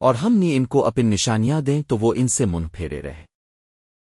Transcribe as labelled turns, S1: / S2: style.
S1: اور ہم نے ان کو اپن نشانیاں دیں تو وہ ان سے منہ پھیرے رہے۔